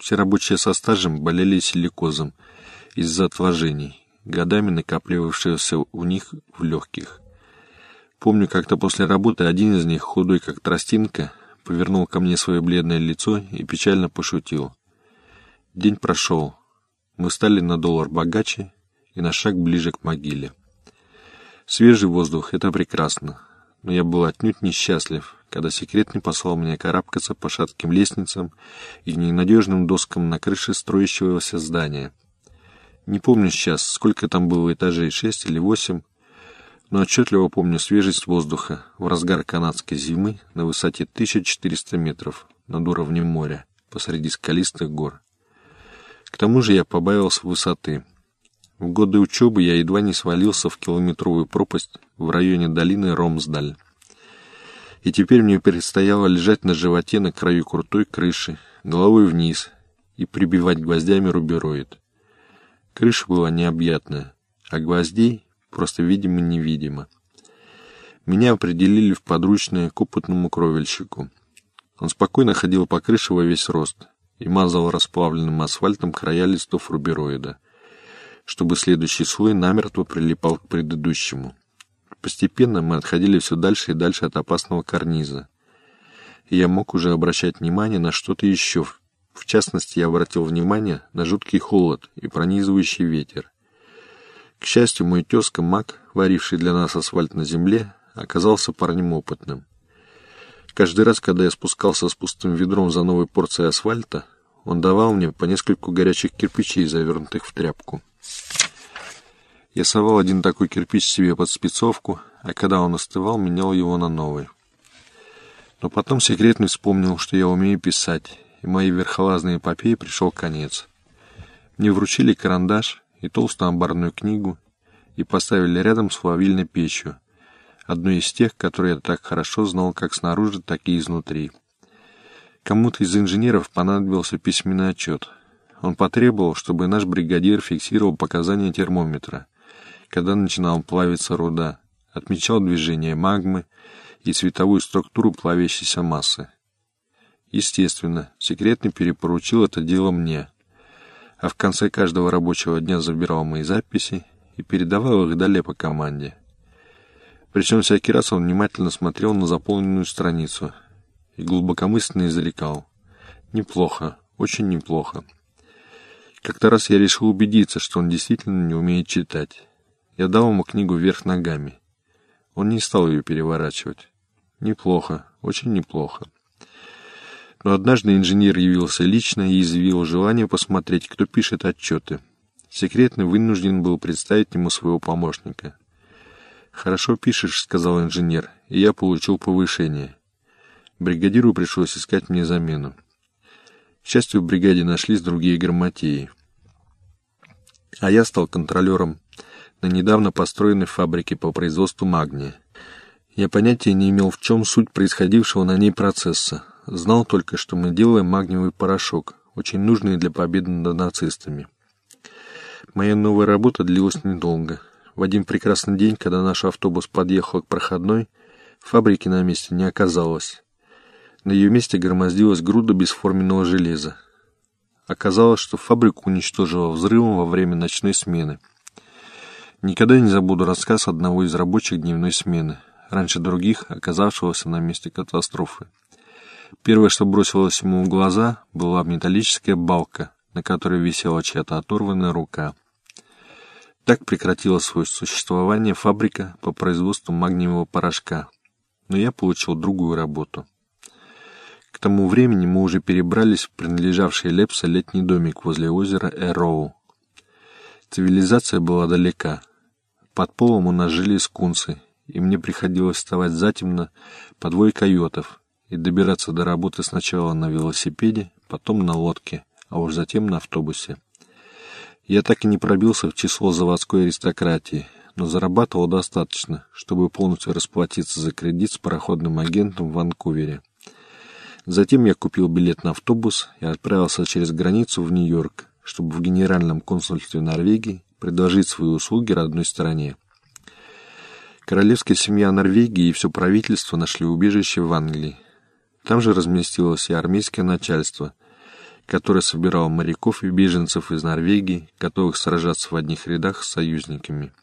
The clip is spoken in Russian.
Все рабочие со стажем болели силикозом из-за отложений, годами накапливавшегося у них в легких. Помню, как-то после работы один из них, худой как тростинка, повернул ко мне свое бледное лицо и печально пошутил. День прошел. Мы стали на доллар богаче и на шаг ближе к могиле. Свежий воздух — это прекрасно, но я был отнюдь несчастлив, когда секретный послал меня карабкаться по шатким лестницам и ненадежным доскам на крыше строящегося здания. Не помню сейчас, сколько там было этажей, шесть или восемь, но отчетливо помню свежесть воздуха в разгар канадской зимы на высоте 1400 метров над уровнем моря посреди скалистых гор. К тому же я побавился высоты. В годы учебы я едва не свалился в километровую пропасть в районе долины Ромсдаль и теперь мне предстояло лежать на животе на краю крутой крыши, головой вниз, и прибивать гвоздями рубероид. Крыша была необъятная, а гвоздей просто видимо-невидимо. Меня определили в подручное к опытному кровельщику. Он спокойно ходил по крыше во весь рост и мазал расплавленным асфальтом края листов рубероида, чтобы следующий слой намертво прилипал к предыдущему. Постепенно мы отходили все дальше и дальше от опасного карниза. Я мог уже обращать внимание на что-то еще. В частности, я обратил внимание на жуткий холод и пронизывающий ветер. К счастью, мой тезка Мак, варивший для нас асфальт на земле, оказался парнем опытным. Каждый раз, когда я спускался с пустым ведром за новой порцией асфальта, он давал мне по нескольку горячих кирпичей, завернутых в тряпку. Я совал один такой кирпич себе под спецовку, а когда он остывал, менял его на новый. Но потом секретный вспомнил, что я умею писать, и моей верхолазной эпопеи пришел конец. Мне вручили карандаш и толстую амбарную книгу и поставили рядом с плавильной печью, одной из тех, которые я так хорошо знал как снаружи, так и изнутри. Кому-то из инженеров понадобился письменный отчет. Он потребовал, чтобы наш бригадир фиксировал показания термометра — когда начинала плавиться руда, отмечал движение магмы и цветовую структуру плавящейся массы. Естественно, секретный перепоручил это дело мне, а в конце каждого рабочего дня забирал мои записи и передавал их далее по команде. Причем всякий раз он внимательно смотрел на заполненную страницу и глубокомысленно изрекал. «Неплохо, очень неплохо». Как-то раз я решил убедиться, что он действительно не умеет читать. Я дал ему книгу вверх ногами. Он не стал ее переворачивать. Неплохо, очень неплохо. Но однажды инженер явился лично и изъявил желание посмотреть, кто пишет отчеты. Секретный вынужден был представить ему своего помощника. «Хорошо пишешь», — сказал инженер, — «и я получил повышение. Бригадиру пришлось искать мне замену. Счастью, в бригаде нашлись другие грамотеи. А я стал контролером на недавно построенной фабрике по производству магния. Я понятия не имел, в чем суть происходившего на ней процесса. Знал только, что мы делаем магниевый порошок, очень нужный для победы над нацистами. Моя новая работа длилась недолго. В один прекрасный день, когда наш автобус подъехал к проходной, фабрики на месте не оказалось. На ее месте громоздилась груда бесформенного железа. Оказалось, что фабрику уничтожило взрывом во время ночной смены — Никогда не забуду рассказ одного из рабочих дневной смены, раньше других, оказавшегося на месте катастрофы. Первое, что бросилось ему в глаза, была металлическая балка, на которой висела чья-то оторванная рука. Так прекратила свое существование фабрика по производству магниевого порошка, но я получил другую работу. Тому времени мы уже перебрались в принадлежавший Лепса летний домик возле озера Эроу. Цивилизация была далека, под полом у нас жили скунсы, и мне приходилось вставать затемно по двое койотов и добираться до работы сначала на велосипеде, потом на лодке, а уж затем на автобусе. Я так и не пробился в число заводской аристократии, но зарабатывал достаточно, чтобы полностью расплатиться за кредит с пароходным агентом в Ванкувере. Затем я купил билет на автобус и отправился через границу в Нью-Йорк, чтобы в Генеральном консульстве Норвегии предложить свои услуги родной стране. Королевская семья Норвегии и все правительство нашли убежище в Англии. Там же разместилось и армейское начальство, который собирал моряков и беженцев из Норвегии, готовых сражаться в одних рядах с союзниками –